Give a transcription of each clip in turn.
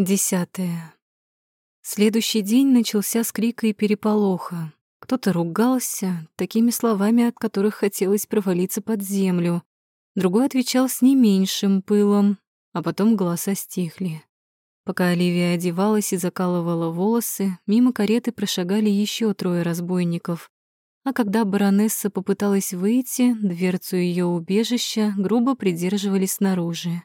Десятое. Следующий день начался с крика и переполоха. Кто-то ругался такими словами, от которых хотелось провалиться под землю. Другой отвечал с не меньшим пылом, а потом голоса стихли. Пока Оливия одевалась и закалывала волосы, мимо кареты прошагали еще трое разбойников. А когда баронесса попыталась выйти, дверцу ее убежища грубо придерживали снаружи.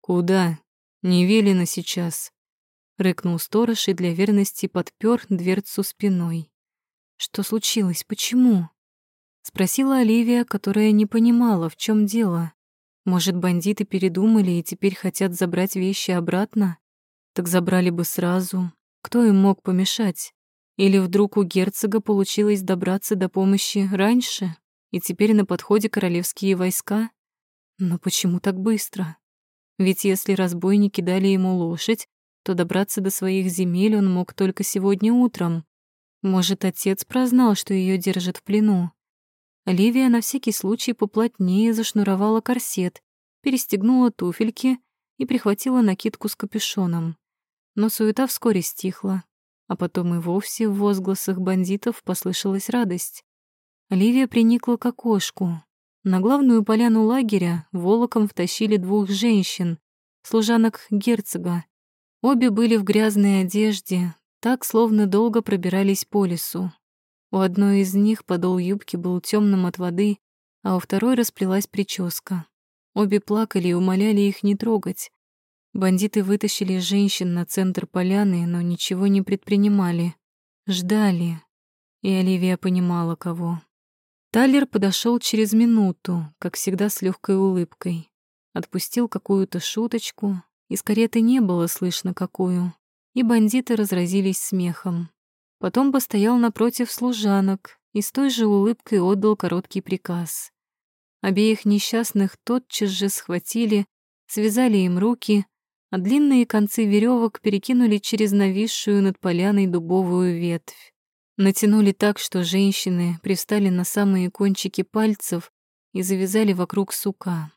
«Куда? Не велено сейчас», — рыкнул сторож и для верности подпер дверцу спиной. «Что случилось? Почему?» — спросила Оливия, которая не понимала, в чем дело. Может, бандиты передумали и теперь хотят забрать вещи обратно? Так забрали бы сразу. Кто им мог помешать? Или вдруг у герцога получилось добраться до помощи раньше, и теперь на подходе королевские войска? Но почему так быстро? Ведь если разбойники дали ему лошадь, то добраться до своих земель он мог только сегодня утром. Может, отец прознал, что ее держат в плену. Оливия на всякий случай поплотнее зашнуровала корсет, перестегнула туфельки и прихватила накидку с капюшоном. Но суета вскоре стихла, а потом и вовсе в возгласах бандитов послышалась радость. Оливия приникла к окошку. На главную поляну лагеря волоком втащили двух женщин, служанок герцога, Обе были в грязной одежде, так, словно долго пробирались по лесу. У одной из них подол юбки был темным от воды, а у второй расплелась прическа. Обе плакали и умоляли их не трогать. Бандиты вытащили женщин на центр поляны, но ничего не предпринимали. Ждали. И Оливия понимала, кого. Талер подошел через минуту, как всегда с легкой улыбкой. Отпустил какую-то шуточку, из кареты не было слышно какую, и бандиты разразились смехом. Потом постоял напротив служанок и с той же улыбкой отдал короткий приказ. Обеих несчастных тотчас же схватили, связали им руки, а длинные концы веревок перекинули через нависшую над поляной дубовую ветвь. Натянули так, что женщины пристали на самые кончики пальцев и завязали вокруг сука.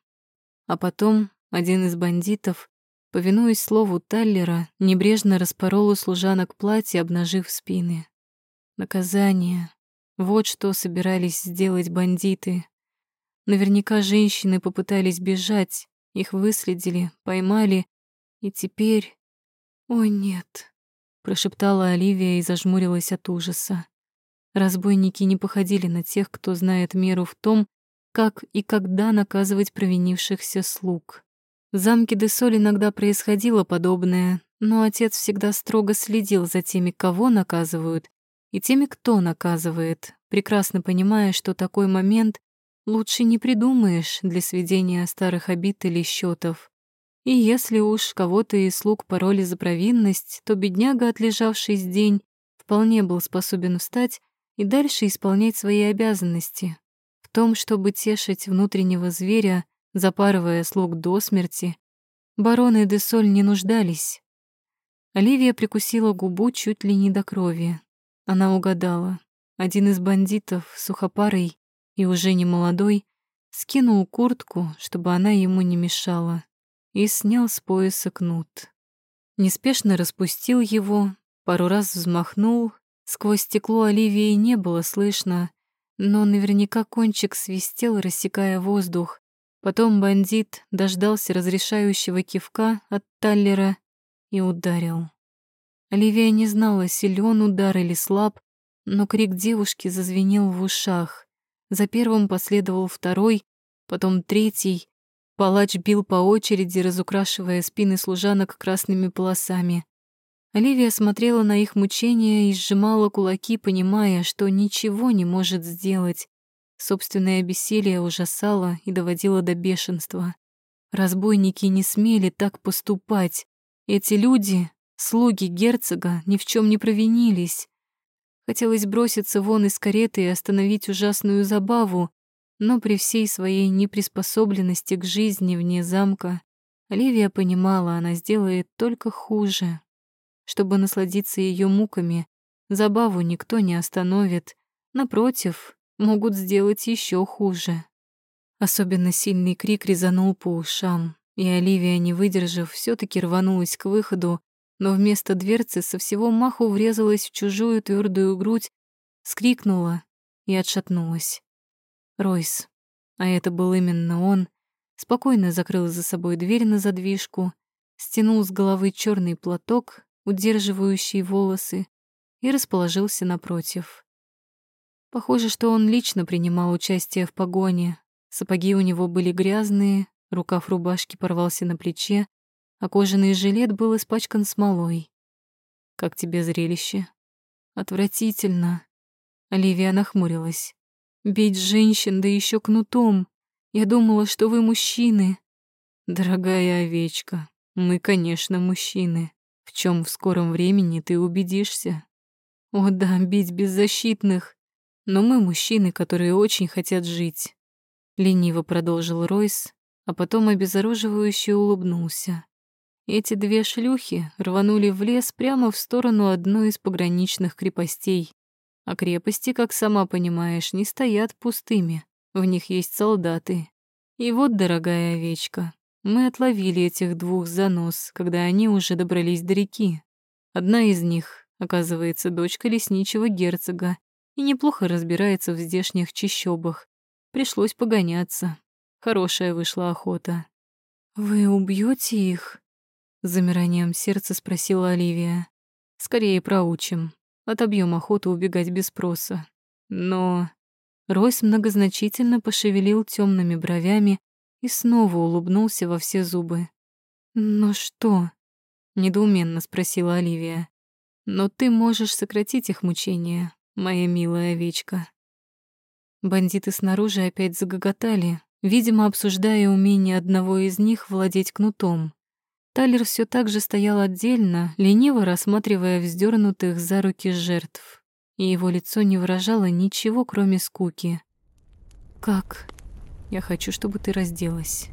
А потом один из бандитов повинуясь слову Таллера, небрежно распорол у служанок платье, обнажив спины. Наказание. Вот что собирались сделать бандиты. Наверняка женщины попытались бежать, их выследили, поймали, и теперь... «Ой, нет», — прошептала Оливия и зажмурилась от ужаса. Разбойники не походили на тех, кто знает меру в том, как и когда наказывать провинившихся слуг. В замке Десоль иногда происходило подобное, но отец всегда строго следил за теми, кого наказывают, и теми, кто наказывает, прекрасно понимая, что такой момент лучше не придумаешь для сведения старых обид или счетов. И если уж кого-то из слуг пароли за провинность, то бедняга, отлежавшись день, вполне был способен встать и дальше исполнять свои обязанности. В том, чтобы тешить внутреннего зверя, запарывая слуг до смерти, бароны де Соль не нуждались. Оливия прикусила губу чуть ли не до крови. Она угадала. Один из бандитов, сухопарый и уже не молодой, скинул куртку, чтобы она ему не мешала, и снял с пояса кнут. Неспешно распустил его, пару раз взмахнул, сквозь стекло Оливии не было слышно, но наверняка кончик свистел, рассекая воздух, Потом бандит дождался разрешающего кивка от Таллера и ударил. Оливия не знала, силен удар или слаб, но крик девушки зазвенел в ушах. За первым последовал второй, потом третий. Палач бил по очереди, разукрашивая спины служанок красными полосами. Оливия смотрела на их мучения и сжимала кулаки, понимая, что ничего не может сделать. Собственное бессилие ужасало и доводило до бешенства. Разбойники не смели так поступать. Эти люди, слуги герцога, ни в чем не провинились. Хотелось броситься вон из кареты и остановить ужасную забаву, но при всей своей неприспособленности к жизни вне замка Оливия понимала, она сделает только хуже. Чтобы насладиться ее муками, забаву никто не остановит. Напротив, могут сделать еще хуже. Особенно сильный крик резанул по ушам, и Оливия, не выдержав, все таки рванулась к выходу, но вместо дверцы со всего маху врезалась в чужую твердую грудь, скрикнула и отшатнулась. Ройс, а это был именно он, спокойно закрыл за собой дверь на задвижку, стянул с головы черный платок, удерживающий волосы, и расположился напротив. Похоже, что он лично принимал участие в погоне. Сапоги у него были грязные, рукав рубашки порвался на плече, а кожаный жилет был испачкан смолой. «Как тебе зрелище?» «Отвратительно». Оливия нахмурилась. «Бить женщин, да еще кнутом. Я думала, что вы мужчины». «Дорогая овечка, мы, конечно, мужчины, в чем в скором времени ты убедишься». «О да, бить беззащитных. Но мы мужчины, которые очень хотят жить», — лениво продолжил Ройс, а потом обезоруживающе улыбнулся. Эти две шлюхи рванули в лес прямо в сторону одной из пограничных крепостей. А крепости, как сама понимаешь, не стоят пустыми, в них есть солдаты. И вот, дорогая овечка, мы отловили этих двух за нос, когда они уже добрались до реки. Одна из них, оказывается, дочка лесничего герцога, и неплохо разбирается в здешних чащобах. Пришлось погоняться. Хорошая вышла охота. «Вы убьете их?» Замиранием сердца спросила Оливия. «Скорее проучим. Отобьем охоту убегать без спроса. Но...» Ройс многозначительно пошевелил темными бровями и снова улыбнулся во все зубы. «Но что?» — недоуменно спросила Оливия. «Но ты можешь сократить их мучения, моя милая овечка». Бандиты снаружи опять загоготали, видимо, обсуждая умение одного из них владеть кнутом. Талер все так же стоял отдельно, лениво рассматривая вздернутых за руки жертв, и его лицо не выражало ничего, кроме скуки. «Как? Я хочу, чтобы ты разделась».